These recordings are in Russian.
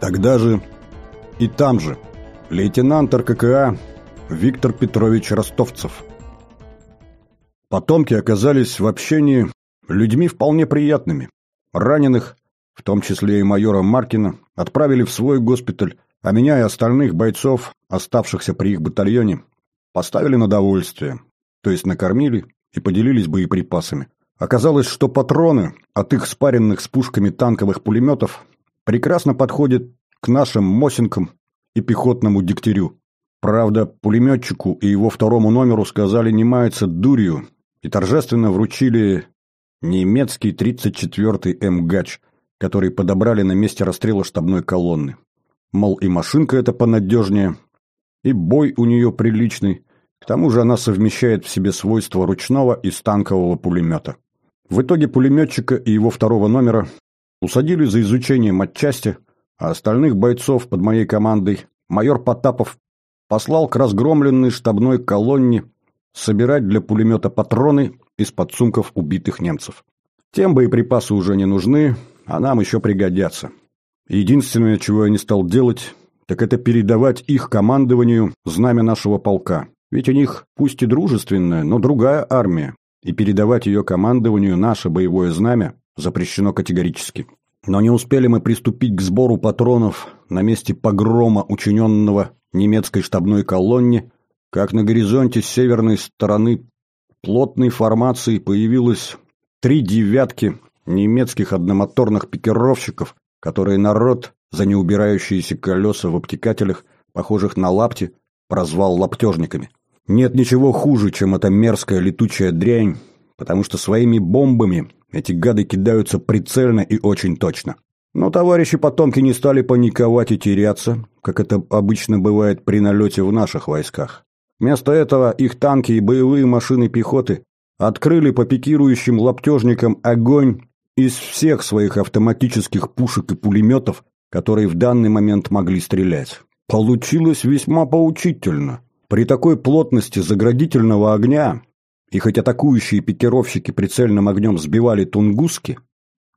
Тогда же и там же лейтенант РККА Виктор Петрович Ростовцев. Потомки оказались в общении людьми вполне приятными. Раненых, в том числе и майора Маркина, отправили в свой госпиталь, а меня и остальных бойцов, оставшихся при их батальоне, поставили на довольствие, то есть накормили и поделились боеприпасами. Оказалось, что патроны от их спаренных с пушками танковых пулеметов прекрасно подходят к нашим Мосинкам и пехотному дегтярю. Правда, пулеметчику и его второму номеру сказали не маяться дурью и торжественно вручили немецкий 34-й МГАЧ, который подобрали на месте расстрела штабной колонны. Мол, и машинка эта понадежнее, и бой у нее приличный, к тому же она совмещает в себе свойства ручного и станкового пулемета. В итоге пулеметчика и его второго номера усадили за изучение матчасти, а остальных бойцов под моей командой майор Потапов послал к разгромленной штабной колонне собирать для пулемета патроны из подсумков убитых немцев. Тем боеприпасы уже не нужны, а нам еще пригодятся. Единственное, чего я не стал делать, так это передавать их командованию знамя нашего полка. Ведь у них, пусть и дружественная, но другая армия, и передавать ее командованию наше боевое знамя запрещено категорически. Но не успели мы приступить к сбору патронов на месте погрома, учиненного немецкой штабной колонне, как на горизонте с северной стороны плотной формации появилось три девятки немецких одномоторных пикировщиков, которые народ за неубирающиеся колеса в обтекателях, похожих на лапти, прозвал лаптежниками. Нет ничего хуже, чем эта мерзкая летучая дрянь, потому что своими бомбами эти гады кидаются прицельно и очень точно. Но товарищи потомки не стали паниковать и теряться, как это обычно бывает при налете в наших войсках. Вместо этого их танки и боевые машины пехоты открыли по пикирующим лаптежникам огонь из всех своих автоматических пушек и пулеметов, которые в данный момент могли стрелять. Получилось весьма поучительно. При такой плотности заградительного огня, и хоть атакующие пикировщики прицельным огнем сбивали тунгуски,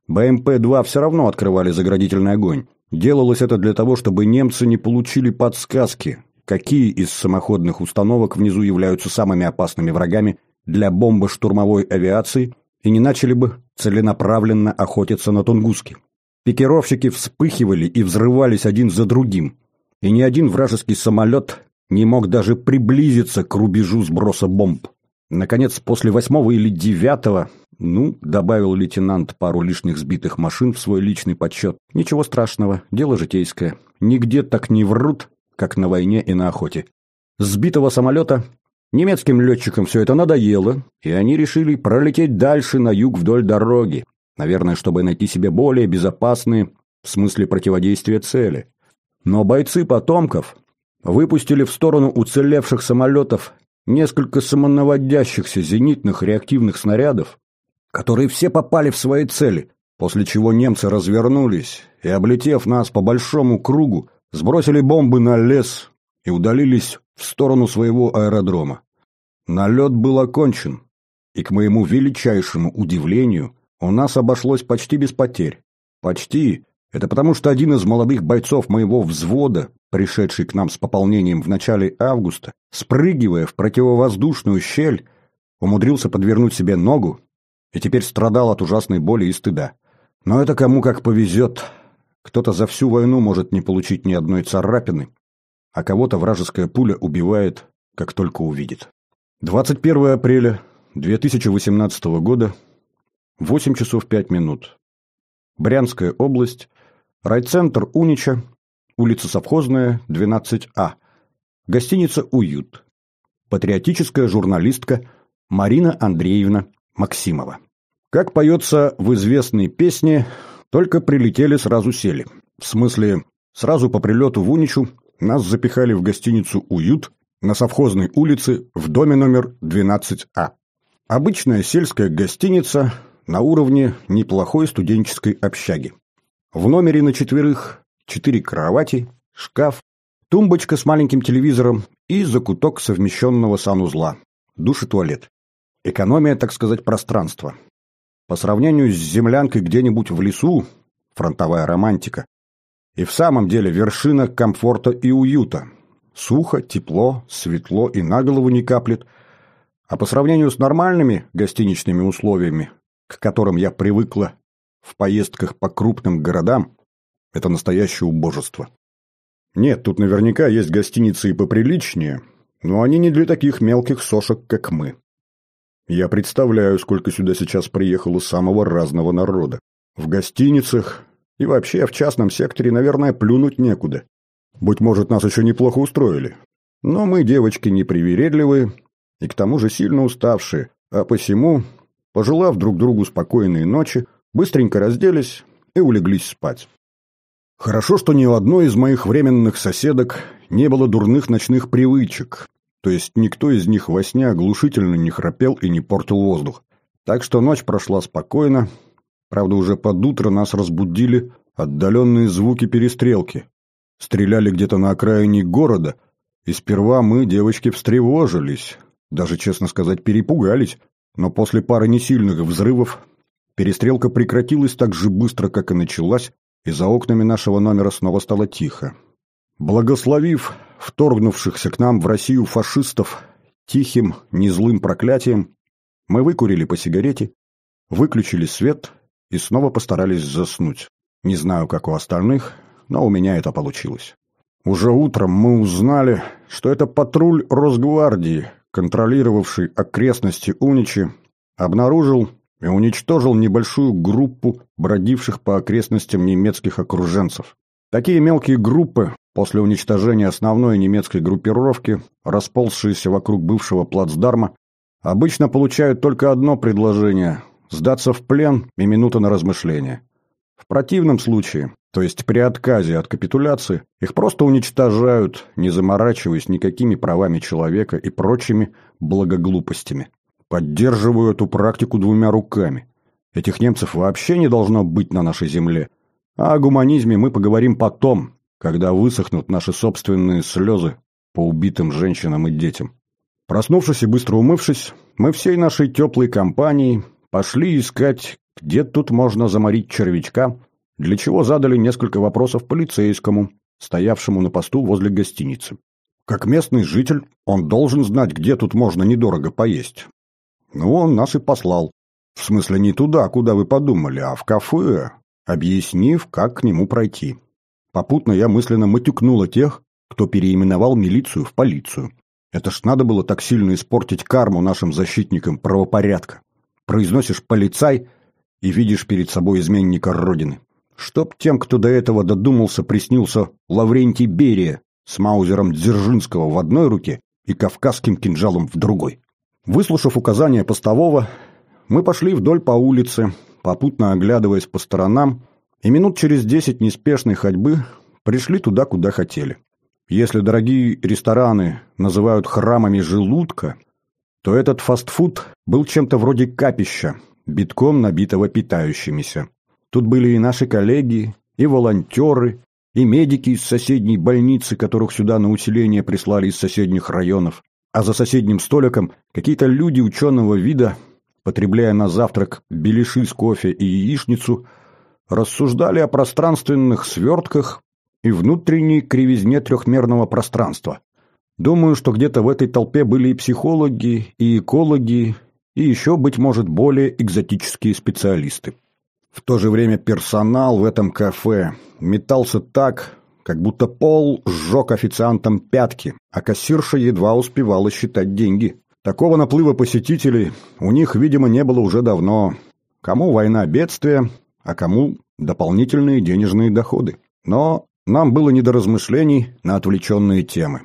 БМП-2 все равно открывали заградительный огонь. Делалось это для того, чтобы немцы не получили подсказки, какие из самоходных установок внизу являются самыми опасными врагами для бомбо-штурмовой авиации и не начали бы целенаправленно охотиться на тунгуски. Пикировщики вспыхивали и взрывались один за другим, и ни один вражеский самолет не мог даже приблизиться к рубежу сброса бомб. Наконец, после восьмого или девятого, ну, добавил лейтенант пару лишних сбитых машин в свой личный подсчет. Ничего страшного, дело житейское. Нигде так не врут, как на войне и на охоте. Сбитого самолета немецким летчикам все это надоело, и они решили пролететь дальше на юг вдоль дороги, наверное, чтобы найти себе более безопасные в смысле противодействия цели. Но бойцы потомков выпустили в сторону уцелевших самолетов несколько самонаводящихся зенитных реактивных снарядов, которые все попали в свои цели, после чего немцы развернулись и, облетев нас по большому кругу, сбросили бомбы на лес и удалились в сторону своего аэродрома. Налет был окончен, и, к моему величайшему удивлению, у нас обошлось почти без потерь. Почти. Это потому, что один из молодых бойцов моего взвода пришедший к нам с пополнением в начале августа, спрыгивая в противовоздушную щель, умудрился подвернуть себе ногу и теперь страдал от ужасной боли и стыда. Но это кому как повезет. Кто-то за всю войну может не получить ни одной царапины, а кого-то вражеская пуля убивает, как только увидит. 21 апреля 2018 года, 8 часов 5 минут. Брянская область, райцентр Унича, улица Совхозная, 12А. Гостиница «Уют». Патриотическая журналистка Марина Андреевна Максимова. Как поется в известной песне, только прилетели, сразу сели. В смысле, сразу по прилету в Уничу нас запихали в гостиницу «Уют» на совхозной улице в доме номер 12А. Обычная сельская гостиница на уровне неплохой студенческой общаги. В номере на четверых четыре кровати, шкаф, тумбочка с маленьким телевизором и закуток совмещенного санузла, душ и туалет. Экономия, так сказать, пространства. По сравнению с землянкой где-нибудь в лесу, фронтовая романтика, И в самом деле вершина комфорта и уюта. Сухо, тепло, светло и на голову не каплет. А по сравнению с нормальными гостиничными условиями, к которым я привыкла в поездках по крупным городам, это настоящее убожество. Нет, тут наверняка есть гостиницы и поприличнее, но они не для таких мелких сошек, как мы. Я представляю, сколько сюда сейчас приехало самого разного народа. В гостиницах и вообще в частном секторе, наверное, плюнуть некуда. Быть может, нас еще неплохо устроили. Но мы, девочки, непривередливые и к тому же сильно уставшие, а посему, пожелав друг другу спокойной ночи, быстренько разделись и улеглись спать. Хорошо, что ни у одной из моих временных соседок не было дурных ночных привычек, то есть никто из них во сне оглушительно не храпел и не портил воздух. Так что ночь прошла спокойно, правда уже под утро нас разбудили отдаленные звуки перестрелки. Стреляли где-то на окраине города, и сперва мы, девочки, встревожились, даже, честно сказать, перепугались, но после пары несильных взрывов перестрелка прекратилась так же быстро, как и началась, и за окнами нашего номера снова стало тихо. Благословив вторгнувшихся к нам в Россию фашистов тихим, незлым проклятием, мы выкурили по сигарете, выключили свет и снова постарались заснуть. Не знаю, как у остальных, но у меня это получилось. Уже утром мы узнали, что это патруль Росгвардии, контролировавший окрестности Уничи, обнаружил и уничтожил небольшую группу бродивших по окрестностям немецких окруженцев. Такие мелкие группы После уничтожения основной немецкой группировки, расползшиеся вокруг бывшего плацдарма, обычно получают только одно предложение – сдаться в плен и минута на размышление. В противном случае, то есть при отказе от капитуляции, их просто уничтожают, не заморачиваясь никакими правами человека и прочими благоглупостями. Поддерживаю эту практику двумя руками. Этих немцев вообще не должно быть на нашей земле. А о гуманизме мы поговорим потом, когда высохнут наши собственные слезы по убитым женщинам и детям. Проснувшись и быстро умывшись, мы всей нашей теплой компанией пошли искать, где тут можно заморить червячка, для чего задали несколько вопросов полицейскому, стоявшему на посту возле гостиницы. Как местный житель, он должен знать, где тут можно недорого поесть. Ну, он нас и послал. В смысле, не туда, куда вы подумали, а в кафе, объяснив, как к нему пройти. Попутно я мысленно матюкнула тех, кто переименовал милицию в полицию. Это ж надо было так сильно испортить карму нашим защитникам правопорядка. Произносишь «полицай» и видишь перед собой изменника Родины. Чтоб тем, кто до этого додумался, приснился Лаврентий Берия с маузером Дзержинского в одной руке и кавказским кинжалом в другой. Выслушав указания постового, мы пошли вдоль по улице, попутно оглядываясь по сторонам и минут через десять неспешной ходьбы пришли туда, куда хотели. Если дорогие рестораны называют храмами желудка, то этот фастфуд был чем-то вроде капища, битком набитого питающимися. Тут были и наши коллеги, и волонтеры, и медики из соседней больницы, которых сюда на усиление прислали из соседних районов. А за соседним столиком какие-то люди ученого вида, потребляя на завтрак беляши с кофе и яичницу, рассуждали о пространственных свертках и внутренней кривизне трехмерного пространства. Думаю, что где-то в этой толпе были и психологи, и экологи, и еще, быть может, более экзотические специалисты. В то же время персонал в этом кафе метался так, как будто пол сжег официантам пятки, а кассирша едва успевала считать деньги. Такого наплыва посетителей у них, видимо, не было уже давно. Кому война бедствие, а кому дополнительные денежные доходы. Но нам было не до размышлений на отвлеченные темы.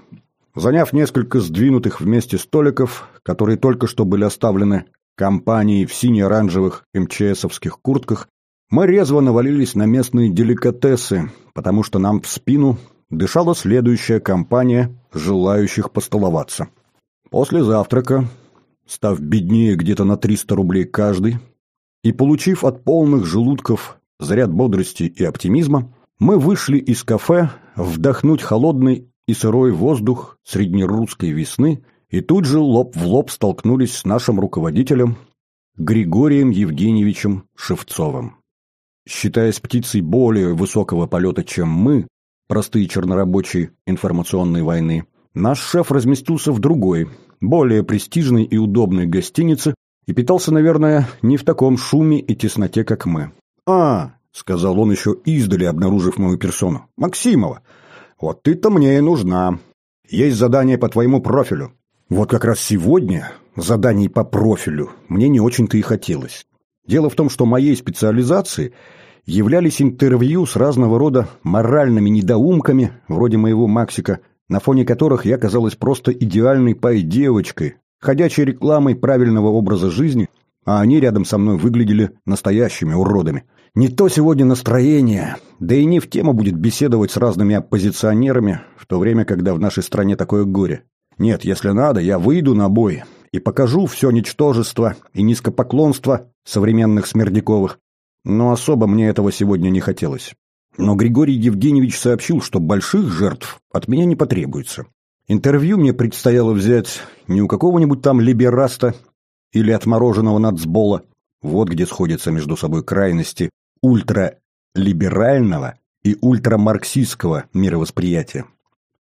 Заняв несколько сдвинутых вместе столиков, которые только что были оставлены компанией в сине-оранжевых МЧСовских куртках, мы резво навалились на местные деликатесы, потому что нам в спину дышала следующая компания желающих постоловаться. После завтрака, став беднее где-то на 300 рублей каждый, и получив от полных желудков заряд бодрости и оптимизма, мы вышли из кафе вдохнуть холодный и сырой воздух среднерусской весны и тут же лоб в лоб столкнулись с нашим руководителем Григорием Евгеньевичем Шевцовым. Считаясь птицей более высокого полета, чем мы, простые чернорабочие информационной войны, наш шеф разместился в другой, более престижной и удобной гостинице и питался, наверное, не в таком шуме и тесноте, как мы. «А, — сказал он еще издали, обнаружив мою персону, — Максимова, вот ты-то мне и нужна. Есть задание по твоему профилю». Вот как раз сегодня заданий по профилю мне не очень-то и хотелось. Дело в том, что моей специализацией являлись интервью с разного рода моральными недоумками, вроде моего Максика, на фоне которых я казалась просто идеальной пай-девочкой, ходячей рекламой правильного образа жизни, а они рядом со мной выглядели настоящими уродами. Не то сегодня настроение, да и не в тему будет беседовать с разными оппозиционерами, в то время, когда в нашей стране такое горе. Нет, если надо, я выйду на бой и покажу все ничтожество и низкопоклонство современных Смердяковых. Но особо мне этого сегодня не хотелось. Но Григорий Евгеньевич сообщил, что больших жертв от меня не потребуется. Интервью мне предстояло взять не у какого-нибудь там либераста или отмороженного нацбола, вот где сходятся между собой крайности ультралиберального и ультрамарксистского мировосприятия.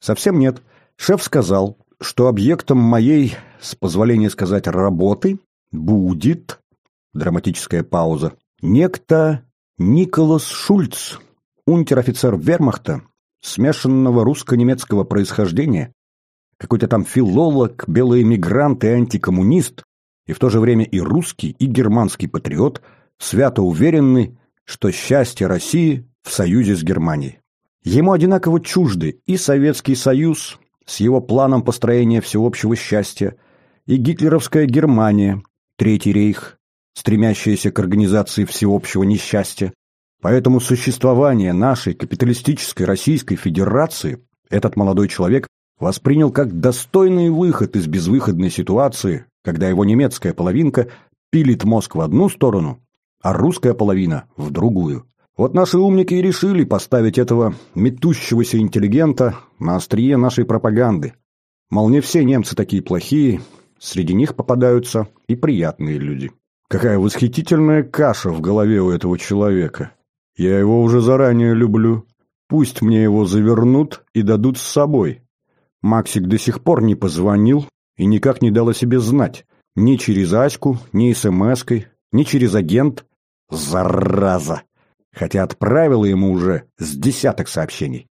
Совсем нет. Шеф сказал, что объектом моей, с позволения сказать, работы будет, драматическая пауза, некто Николас Шульц, унтер-офицер вермахта, смешанного русско-немецкого происхождения, какой-то там филолог, белый эмигрант и антикоммунист, и в то же время и русский, и германский патриот, свято уверенный, что счастье России в союзе с Германией. Ему одинаково чужды и Советский Союз, с его планом построения всеобщего счастья, и гитлеровская Германия, Третий рейх, стремящаяся к организации всеобщего несчастья. Поэтому существование нашей капиталистической Российской Федерации этот молодой человек воспринял как достойный выход из безвыходной ситуации, когда его немецкая половинка пилит мозг в одну сторону, а русская половина в другую. Вот наши умники и решили поставить этого метущегося интеллигента на острие нашей пропаганды. Мол, не все немцы такие плохие, среди них попадаются и приятные люди. Какая восхитительная каша в голове у этого человека. Я его уже заранее люблю. Пусть мне его завернут и дадут с собой. Максик до сих пор не позвонил и никак не дал о себе знать. Ни через Аську, ни смс-кой, ни через агент. Зараза! Хотя отправила ему уже с десяток сообщений.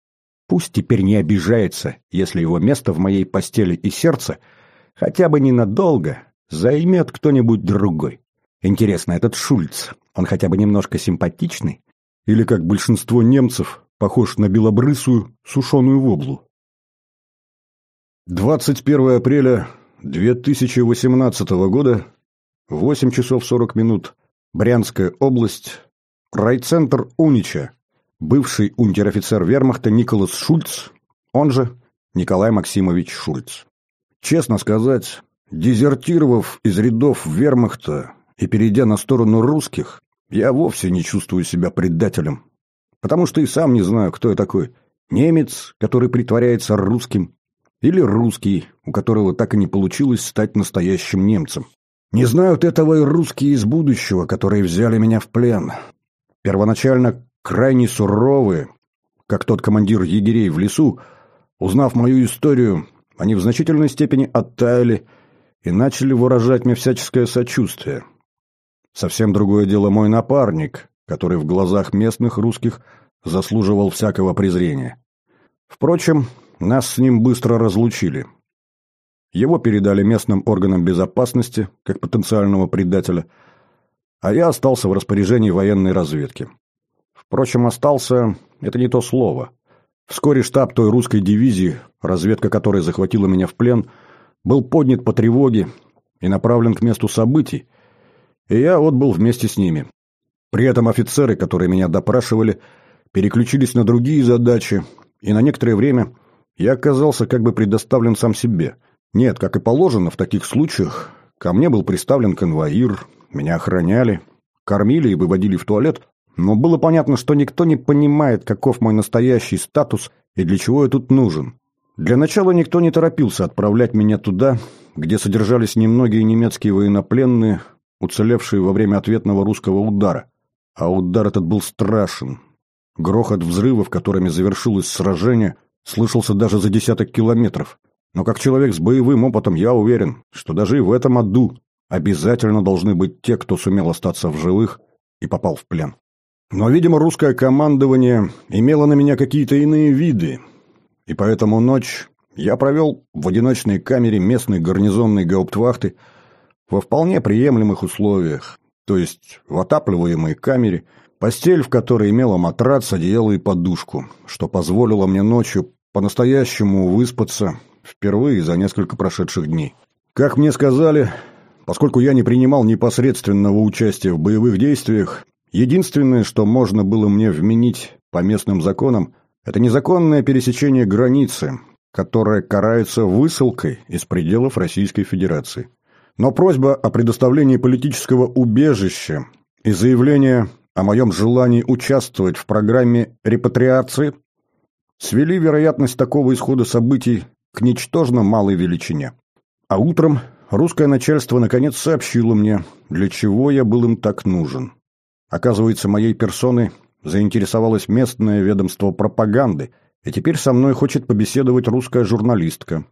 Пусть теперь не обижается, если его место в моей постели и сердце хотя бы ненадолго займет кто-нибудь другой. Интересно, этот Шульц, он хотя бы немножко симпатичный? Или, как большинство немцев, похож на белобрысую сушеную воблу? 21 апреля 2018 года, 8 часов 40 минут, Брянская область, Райцентр Унича, бывший унтер-офицер вермахта Николас Шульц, он же Николай Максимович Шульц. Честно сказать, дезертировав из рядов вермахта и перейдя на сторону русских, я вовсе не чувствую себя предателем, потому что и сам не знаю, кто я такой. Немец, который притворяется русским, или русский, у которого так и не получилось стать настоящим немцем. Не знают этого и русские из будущего, которые взяли меня в плен, первоначально крайне суровые, как тот командир егерей в лесу, узнав мою историю, они в значительной степени оттаяли и начали выражать мне всяческое сочувствие. Совсем другое дело мой напарник, который в глазах местных русских заслуживал всякого презрения. Впрочем, нас с ним быстро разлучили. Его передали местным органам безопасности, как потенциального предателя – а я остался в распоряжении военной разведки. Впрочем, остался – это не то слово. Вскоре штаб той русской дивизии, разведка которой захватила меня в плен, был поднят по тревоге и направлен к месту событий, и я отбыл вместе с ними. При этом офицеры, которые меня допрашивали, переключились на другие задачи, и на некоторое время я оказался как бы предоставлен сам себе. Нет, как и положено в таких случаях, ко мне был приставлен конвоир – меня охраняли, кормили и выводили в туалет, но было понятно, что никто не понимает, каков мой настоящий статус и для чего я тут нужен. Для начала никто не торопился отправлять меня туда, где содержались немногие немецкие военнопленные, уцелевшие во время ответного русского удара. А удар этот был страшен. Грохот взрывов, которыми завершилось сражение, слышался даже за десяток километров. Но как человек с боевым опытом я уверен, что даже и в этом аду обязательно должны быть те, кто сумел остаться в живых и попал в плен. Но, видимо, русское командование имело на меня какие-то иные виды, и поэтому ночь я провел в одиночной камере местной гарнизонной гауптвахты во вполне приемлемых условиях, то есть в отапливаемой камере, постель в которой имела матрац, одеяло и подушку, что позволило мне ночью по-настоящему выспаться впервые за несколько прошедших дней. Как мне сказали, поскольку я не принимал непосредственного участия в боевых действиях, единственное, что можно было мне вменить по местным законам, это незаконное пересечение границы, которое карается высылкой из пределов Российской Федерации. Но просьба о предоставлении политического убежища и заявление о моем желании участвовать в программе репатриации свели вероятность такого исхода событий к ничтожно малой величине. А утром русское начальство наконец сообщило мне, для чего я был им так нужен. Оказывается, моей персоной заинтересовалось местное ведомство пропаганды, и теперь со мной хочет побеседовать русская журналистка.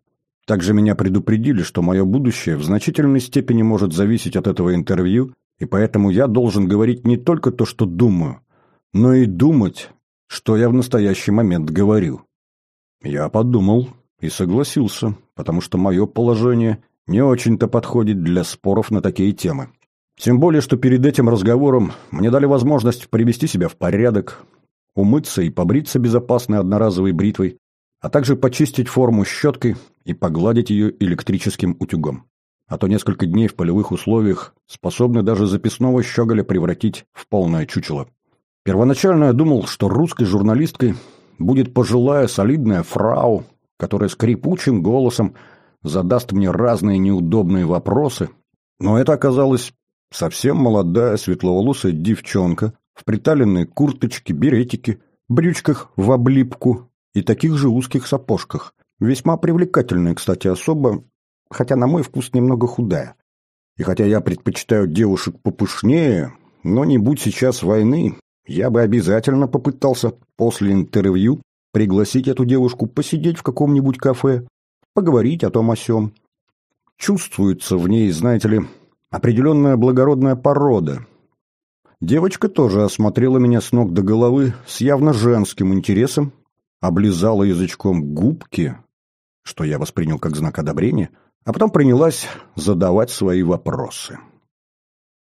Также меня предупредили, что мое будущее в значительной степени может зависеть от этого интервью, и поэтому я должен говорить не только то, что думаю, но и думать, что я в настоящий момент говорю. Я подумал и согласился, потому что мое положение не очень-то подходит для споров на такие темы. Тем более, что перед этим разговором мне дали возможность привести себя в порядок, умыться и побриться безопасной одноразовой бритвой, а также почистить форму щеткой и погладить ее электрическим утюгом. А то несколько дней в полевых условиях способны даже записного щеголя превратить в полное чучело. Первоначально я думал, что русской журналисткой будет пожилая солидная фрау, которая скрипучим голосом задаст мне разные неудобные вопросы, но это оказалось совсем молодая светловолосая девчонка в приталенной курточке, беретике, брючках в облипку и таких же узких сапожках. Весьма привлекательная, кстати, особа, хотя на мой вкус немного худая. И хотя я предпочитаю девушек попышнее, но не будь сейчас войны, я бы обязательно попытался после интервью пригласить эту девушку посидеть в каком-нибудь кафе, поговорить о том о сём. Чувствуется в ней, знаете ли, определенная благородная порода. Девочка тоже осмотрела меня с ног до головы с явно женским интересом, облизала язычком губки, что я воспринял как знак одобрения, а потом принялась задавать свои вопросы.